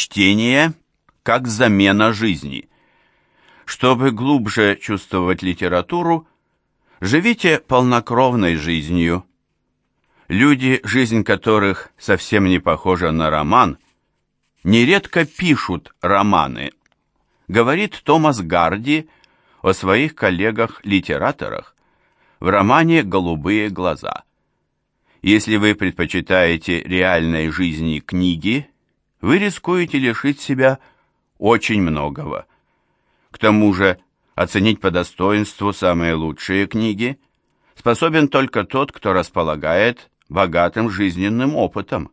Чтение как замена жизни. Чтобы глубже чувствовать литературу, живите полнокровной жизнью. Люди, жизнь которых совсем не похожа на роман, нередко пишут романы. Говорит Томас Гарди о своих коллегах-литераторах в романе «Голубые глаза». Если вы предпочитаете реальной жизни книги, вы рискуете лишить себя очень многого. К тому же, оценить по достоинству самые лучшие книги способен только тот, кто располагает богатым жизненным опытом.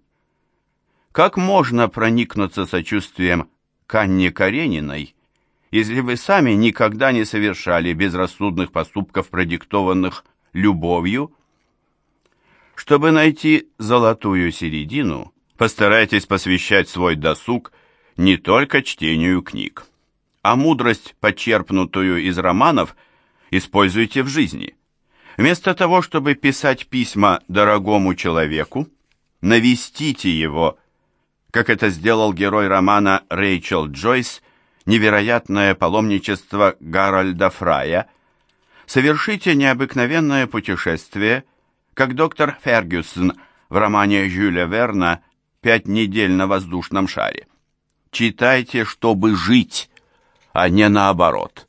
Как можно проникнуться сочувствием к Анне Карениной, если вы сами никогда не совершали безрассудных поступков, продиктованных любовью? Чтобы найти золотую середину – Постарайтесь посвящать свой досуг не только чтению книг, а мудрость, почерпнутую из романов, используйте в жизни. Вместо того, чтобы писать письма дорогому человеку, навестите его, как это сделал герой романа Рэйчел Джойс «Невероятное паломничество Гарольда Фрая», совершите необыкновенное путешествие, как доктор Фергюсон в романе Жюля Верна пять недель на воздушном шаре. Читайте, чтобы жить, а не наоборот.